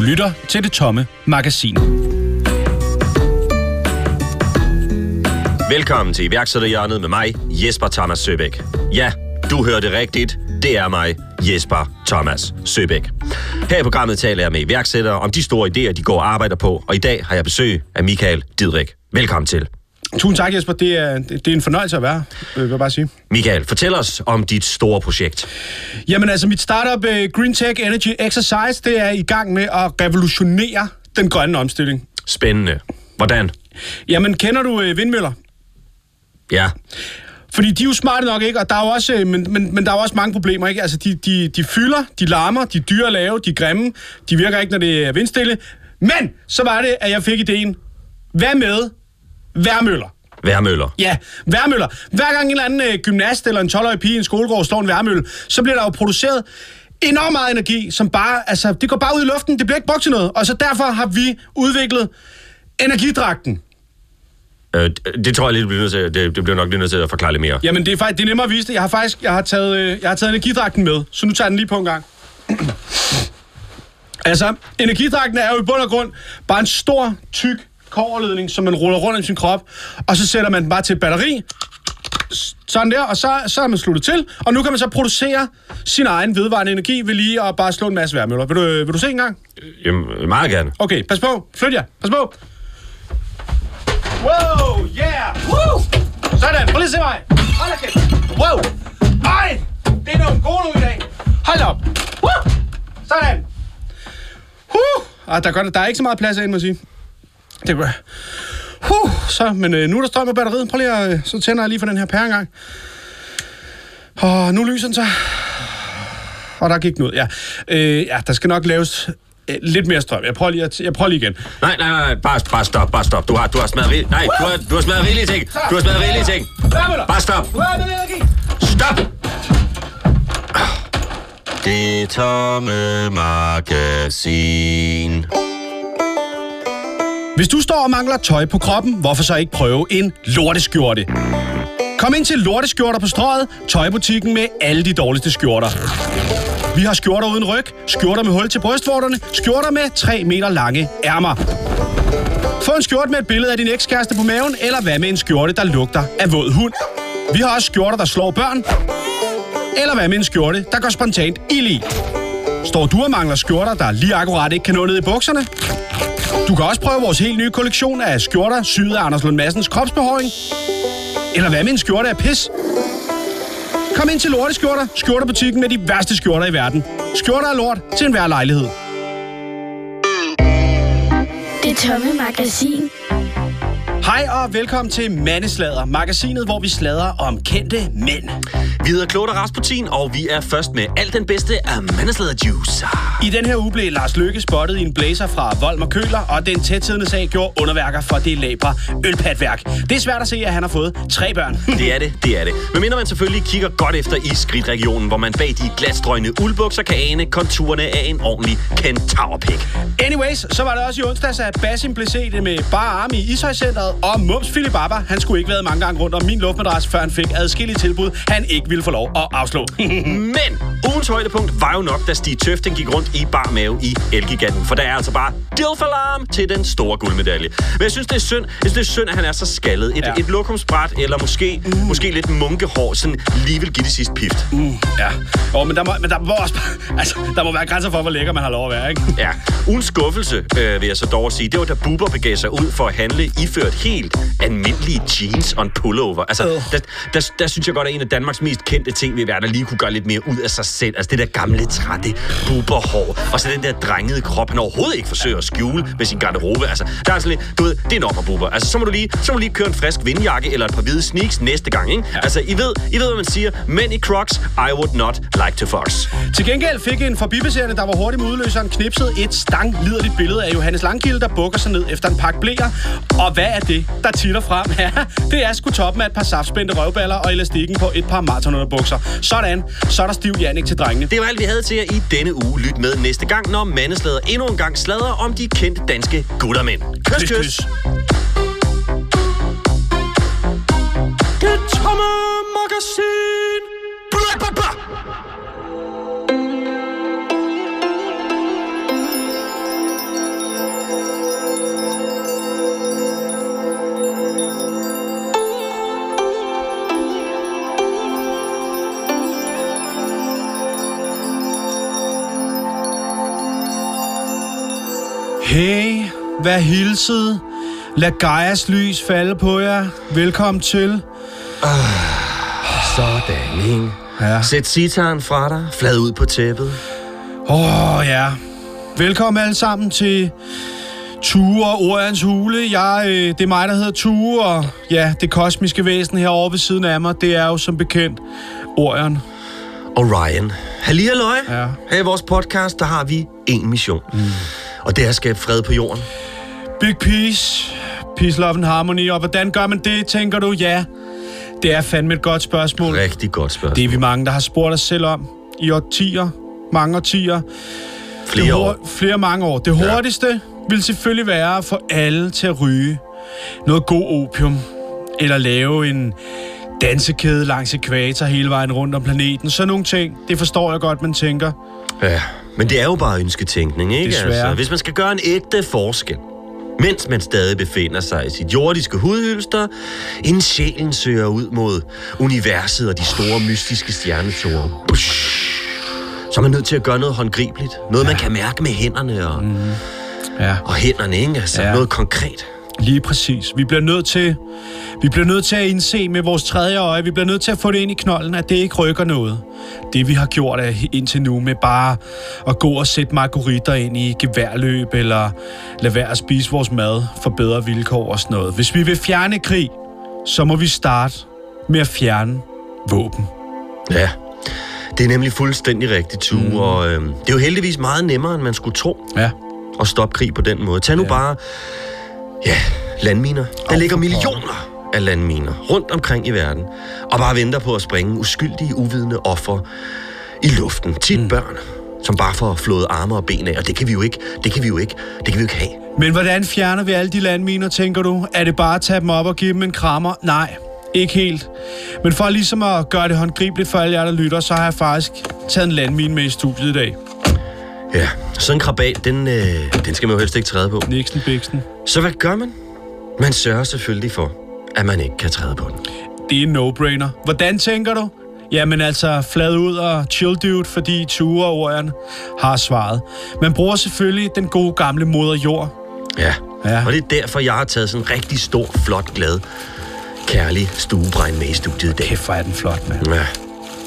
lytter til det tomme magasin. Velkommen til iværksætterhjørnet med mig, Jesper Thomas Søbæk. Ja, du hørte rigtigt. Det er mig, Jesper Thomas Søbæk. Her i programmet taler jeg med iværksættere om de store idéer, de går og arbejder på, og i dag har jeg besøg af Michael Didrik. Velkommen til. Tusind tak, Jesper. Det er, det er en fornøjelse at være øh, vil jeg bare sige. Michael, fortæl os om dit store projekt. Jamen altså, mit startup uh, Green Tech Energy Exercise, det er i gang med at revolutionere den grønne omstilling. Spændende. Hvordan? Jamen, kender du uh, vindmøller? Ja. Fordi de er jo smarte nok, ikke? Og der er jo også, øh, men, men, men der er jo også mange problemer, ikke? Altså, de, de, de fylder, de larmer, de er dyre at lave, de er grimme, de virker ikke, når det er vindstille. Men så var det, at jeg fik ideen. Hvad med værmøller? Værmøller. Ja, værmøller. Hver gang en eller anden øh, gymnast eller en 12-årig pige i en skolegård står en værmølle, så bliver der jo produceret enormt meget energi, som bare, altså, det går bare ud i luften, det bliver ikke brugt til noget. Og så derfor har vi udviklet energidragten. Øh, det tror jeg lidt, bliver nødt til, det, det bliver nok lidt nødt til at forklare lidt mere. Jamen, det er, faktisk, det er nemmere at vise det. Jeg har faktisk jeg har taget, øh, jeg har taget energidragten med, så nu tager jeg den lige på en gang. altså, energidragten er jo i bund og grund bare en stor, tyk koverledning, som man ruller rundt i sin krop, og så sætter man den bare til batteri, sådan der, og så, så er man sluttet til, og nu kan man så producere sin egen vedvarende energi ved lige at bare slå en masse værmøller. Vil du, vil du se en gang? Jamen, meget gerne. Okay, pas på. Flyt jer. Pas på. Wow, yeah! Woo! Sådan, prøv lige at se mig. Hold da kæft. Wow! Ej, det er nogle gode nu i dag. Hold op. Woo! Sådan. Huh! Ah, der, gør, der er ikke så meget plads ind, må jeg sige. Det gør Huh, så, men øh, nu er der strøm på batteriet. Prøv lige at, øh, så tænder jeg lige for den her pære engang. Og nu lyser den så. Og der gik noget, ja. Øh, ja, der skal nok laves øh, lidt mere strøm. Jeg prøver lige, at, jeg prøver lige igen. Nej, nej, nej, bare, bare stop, bare stop. Du har, du har smadret rigeligt. Nej, du har, du har smadret rigelige ting. Du har smadret rigelige ting. Bare stop. Stop! Det tomme magasin. Hvis du står og mangler tøj på kroppen, hvorfor så ikke prøve en lorteskjorte? Kom ind til Lorteskjorter på strøget, tøjbutikken med alle de dårligste skjorter. Vi har skjorter uden ryg, skjorter med hul til brystvorterne, skjorter med 3 meter lange ærmer. Få en skjorte med et billede af din ekskæreste på maven, eller hvad med en skjorte, der lugter af våd hund. Vi har også skjorter, der slår børn, eller hvad med en skjorte, der går spontant ild i. Står du og mangler skjorter, der lige akkurat ikke kan nå ned i bukserne? Du kan også prøve vores helt nye kollektion af skjorter syet af Anders Lund Massens kropsbehåring. Eller hvad med en skjorte af pis? Kom ind til Lorteskjorter, skjorterbutikken med de værste skjorter i verden. Skjorter er lort til enhver lejlighed. Det tomme magasin. Hej og velkommen til Mandeslader, magasinet, hvor vi slader om kendte mænd. Vi hedder Claude Rasputin, og vi er først med alt den bedste af mandeslader juice. I den her uge blev Lars Løkke spottet i en blazer fra Volmer Køler, og den tættidende sag gjorde underværker for det labre ølpatværk. Det er svært at se, at han har fået tre børn. Det er det, det er det. Men mindre man selvfølgelig kigger godt efter i skridtregionen, hvor man bag de glatstrøgne uldbukser kan ane konturerne af en ordentlig kentaurpik. Anyways, så var det også i onsdags, at Basim blev set med bare arme i Ishøjcenteret, og Mums Philip Abba, han skulle ikke været mange gange rundt om min luftmadras, før han fik adskillige tilbud, han ikke ville få lov at afslå. Men ugens højdepunkt var jo nok, da Stig Tøften gik rundt i bar mave i Elgiganten. For der er altså bare dilfalarm til den store guldmedalje. Men jeg synes, det er synd, jeg synes, det er synd at han er så skaldet. Et, Ja. et lokumsbræt, eller måske, mm. måske lidt munkehår, sådan lige vil give det sidste pift. Mm. Ja, oh, men, der må, men der må også altså, der må være grænser for, hvor lækker man har lov at være, ikke? Ja, ugens skuffelse, øh, vil jeg så dog sige, det var da Bubber begav sig ud for at handle iført helt almindelige jeans og en pullover. Altså, Øh. der, der, der, synes jeg godt, at en af Danmarks mest kendte tv-værter lige kunne gøre lidt mere ud af sig selv. Altså det der gamle, trætte Bubber-hår, og så den der drengede krop, han overhovedet ikke forsøger at skjule med sin garderobe. Altså, der er sådan lidt, du ved, det er nok for Bubber. Altså, så må du lige, så må du lige køre en frisk vindjakke eller et par hvide sneaks næste gang, ikke? Altså, I ved, I ved, hvad man siger. Men i Crocs, I would not like to fox. Til gengæld fik en forbipasserende, der var hurtig med udløseren, knipset et stangliderligt billede af Johannes Langkilde, der bukker sig ned efter en pakke blæer. Og hvad er det, der titter frem? Ja, det er sgu toppen af et par saftspændte røvballer og elastikken på et par maratonunderbukser. Sådan, så er der stiv Jannik til drengene. Det var alt, vi havde til jer i denne uge. Lyt med næste gang, når mandeslader endnu en gang slader om de kendte danske guttermænd. Kys, kys. kys. Det tomme magasin. Blah, blah, blah. Hey, vær hilset. Lad Gaias lys falde på jer. Velkommen til. Sådan, ikke? Ja. Sæt sitaren fra dig, flad ud på tæppet. Åh, oh, ja. Velkommen alle sammen til Tue og Orions Hule. Jeg, øh, det er mig, der hedder Tue, og ja, det kosmiske væsen herovre ved siden af mig, det er jo som bekendt Orion. Orion. Halli halløj. Ja. Her i vores podcast, der har vi én mission. Mm. Og det er at skabe fred på jorden. Big Peace, Peace, Love and Harmony. Og hvordan gør man det, tænker du? Ja, det er fandme et godt spørgsmål. Rigtig godt spørgsmål. Det er vi mange, der har spurgt os selv om i årtier. Mange årtier. Flere det år. Flere mange år. Det Ja. hurtigste vil selvfølgelig være at få alle til at ryge noget god opium. Eller lave en dansekæde langs ekvator hele vejen rundt om planeten. Så nogle ting, det forstår jeg godt, man tænker. Ja, men det er jo bare ønsketænkning, ikke? Altså, Desværre. hvis man skal gøre en ægte forskel, mens man stadig befinder sig i sit jordiske hudhylster, inden sjælen søger ud mod universet og de store mystiske stjernetårer. Bush. Så er man nødt til at gøre noget håndgribeligt. Noget, man kan mærke med hænderne og, mm. Ja. og hænderne, ikke? Altså Ja. noget konkret. Lige præcis. Vi bliver nødt til, vi bliver nødt til at indse med vores tredje øje, vi bliver nødt til at få det ind i knolden, at det ikke rykker noget. Det vi har gjort er indtil nu med bare at gå og sætte margaritter ind i geværløb, eller lade være at spise vores mad for bedre vilkår og sådan noget. Hvis vi vil fjerne krig, så må vi starte med at fjerne våben. Ja, det er nemlig fuldstændig rigtigt, Tue. Mm. Og øh, det er jo heldigvis meget nemmere, end man skulle tro. Ja. at stoppe krig på den måde. Tag nu ja. bare, ja, landminer. Der ligger millioner af landminer rundt omkring i verden, og bare venter på at springe uskyldige, uvidende offer i luften. Tit mm. børn, som bare får flået arme og ben af, og det kan vi jo ikke, det kan vi jo ikke, det kan vi jo ikke have. Men hvordan fjerner vi alle de landminer, tænker du? Er det bare at tage dem op og give dem en krammer? Nej, ikke helt. Men for ligesom at gøre det håndgribeligt for alle jer, der lytter, så har jeg faktisk taget en landmine med i studiet i dag. Ja, sådan en krabat, den, øh, den skal man jo helst ikke træde på. Nixon Bixen. Så hvad gør man? Man sørger selvfølgelig for, at man ikke kan træde på den. Det er en no-brainer. Hvordan tænker du? Jamen altså, flad ud og chill dude, fordi Ture og har svaret. Man bruger selvfølgelig den gode gamle moder jord. Ja. Ja. og det er derfor, jeg har taget sådan en rigtig stor, flot, glad, kærlig stuebregn med i studiet i dag. Kæft, hvor er den flot, mand. Ja.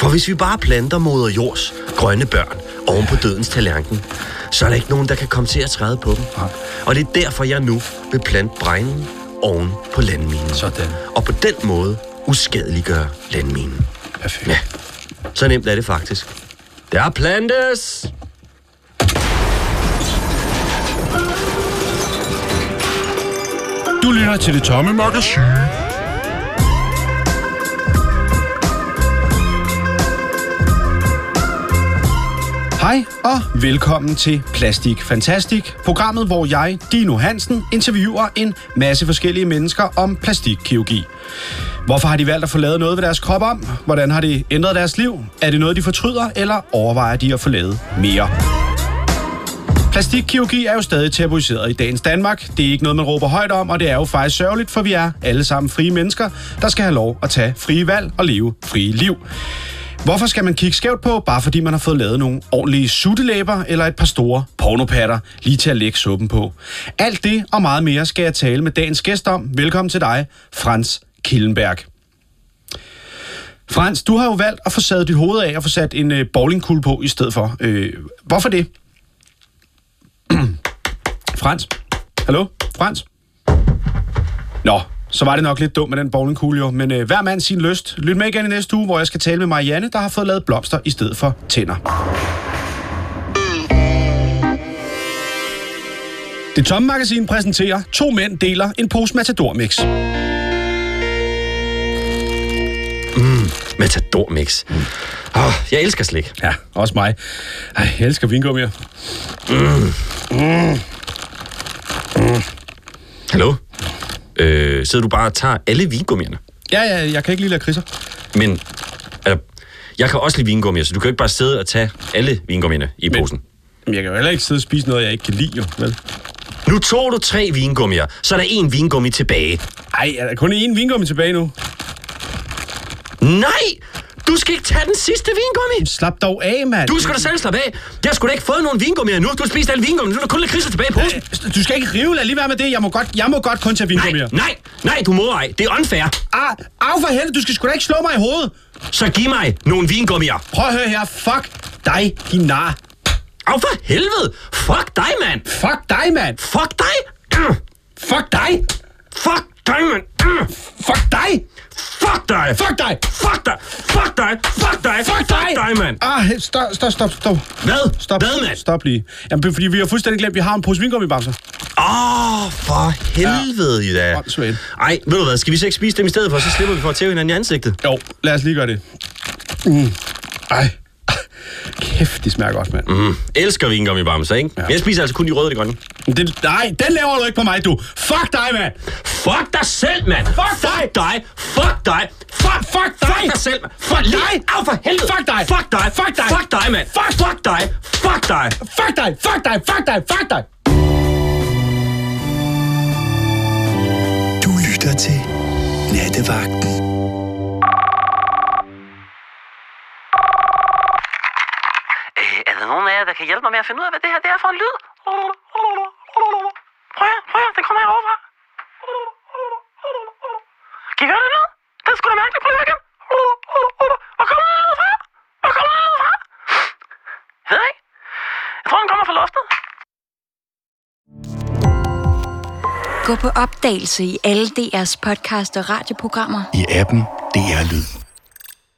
For hvis vi bare planter moder jords grønne børn oven på dødens tallerken, så er der ikke nogen, der kan komme til at træde på dem. Og det er derfor, jeg nu vil plante bregnen oven på landminen. Sådan. Og på den måde uskadeliggøre landminen. Perfekt. Ja, så nemt er det faktisk. Der plantes! Du lytter til det tomme magasin. Hej og velkommen til Plastik Fantastik, programmet hvor jeg, Dino Hansen, interviewer en masse forskellige mennesker om plastikkirurgi. Hvorfor har de valgt at få lavet noget ved deres krop om? Hvordan har det ændret deres liv? Er det noget, de fortryder, eller overvejer de at få lavet mere? Plastikkirurgi er jo stadig tabuiseret i dagens Danmark. Det er ikke noget, man råber højt om, og det er jo faktisk sørgeligt, for vi er alle sammen frie mennesker, der skal have lov at tage frie valg og leve frie liv. Hvorfor skal man kigge skævt på, bare fordi man har fået lavet nogle ordentlige suttelæber eller et par store pornopatter lige til at lægge suppen på? Alt det og meget mere skal jeg tale med dagens gæst om. Velkommen til dig, Frans Killenberg. Frans, du har jo valgt at få sadet dit hoved af og få sat en øh, bowlingkugle på i stedet for. Øh, hvorfor det? Frans? Hallo? Frans? Nå, så var det nok lidt dumt med den bowlingkugle jo, men øh, hver mand sin lyst. Lyt med igen i næste uge, hvor jeg skal tale med Marianne, der har fået lavet blomster i stedet for tænder. Det tomme magasin præsenterer To mænd deler en pose Matador Mix. Matador mix. Oh, jeg elsker slik. Ja, også mig. Ej, jeg elsker vingummier. Hallo? Øh, sidder du bare og tager alle vingummierne? Ja, ja, jeg kan ikke lide lakridser. Men altså, jeg kan også lide vingummier, så du kan jo ikke bare sidde og tage alle vingummierne i Men- posen. Men jeg kan jo heller ikke sidde og spise noget, jeg ikke kan lide, jo. Vel? Nu tog du tre vingummier, så er der en vingummi tilbage. Ej, er der kun én vingummi tilbage nu? Nej! Du skal ikke tage den sidste vingummi. Slap dog af, mand. Du skal da selv slappe af. Jeg skulle da ikke fået nogen vingummi endnu. Du har spist alle vingummi. Nu er der kun lidt kriser tilbage på. Øh, Du skal ikke rive, lad lige være med det. Jeg må godt, jeg må godt kun tage Nej, vingummier. nej, nej, du må ej. Det er unfair. Ah, af for helvede, du skal sgu da ikke slå mig i hovedet. Så giv mig nogle vingummier. Prøv at høre her. Fuck dig, din nar. Af for helvede. Fuck dig, mand. Fuck dig, mand. Fuck dig. Fuck dig. Fuck dig, mand. Fuck dig. Fuck dig. Fuck dig. Fuck dig. Fuck dig. Fuck dig. Fuck dig. Fuck dig, mand. Ah, stop, stop, stop, stop. Hvad? Stop, Hvad, mand? stop lige. Jamen, fordi vi har fuldstændig glemt, at vi har en pose vingummibamser. Åh, oh, for helvede, ja. Åndssvagt. Ej, ved du hvad, skal vi så ikke spise dem i stedet for, så slipper vi for at tæve hinanden i ansigtet? Jo, lad os lige gøre det. Mm. Ej. Kæft, det smager godt, mand. Mm. Elsker vingummi bamser, ikke? Ja. Jeg spiser altså kun de røde og de grønne. Det, nej, den laver du ikke på mig, du. Fuck dig, mand. Fuck dig selv, mand! Fuck, dig. dig! Fuck dig! Fuck, Fuck dig. Fuck dig selv, mand! Fuck dig. Af for helvede! Fuck dig. Fuck dig! Fuck dig. Fuck dig, mand! Fuck, fuck dig! Fuck dig! Fuck dig, fuck dig, fuck dig, fuck dig. Du lytter til Nattevagten. Hjælpe mig med at finde ud af, hvad det her det er for en lyd? Prøv at, prøv at, den kommer herovre fra. Kan I høre den lyd? Den skulle da mærkeligt. Prøv at igen. Hvor kommer den lyd fra? Hvor kommer den lyd fra? Jeg ved ikke. Jeg tror, den kommer fra loftet. Gå på opdagelse i alle DR's podcast og radioprogrammer. I appen DR Lyd.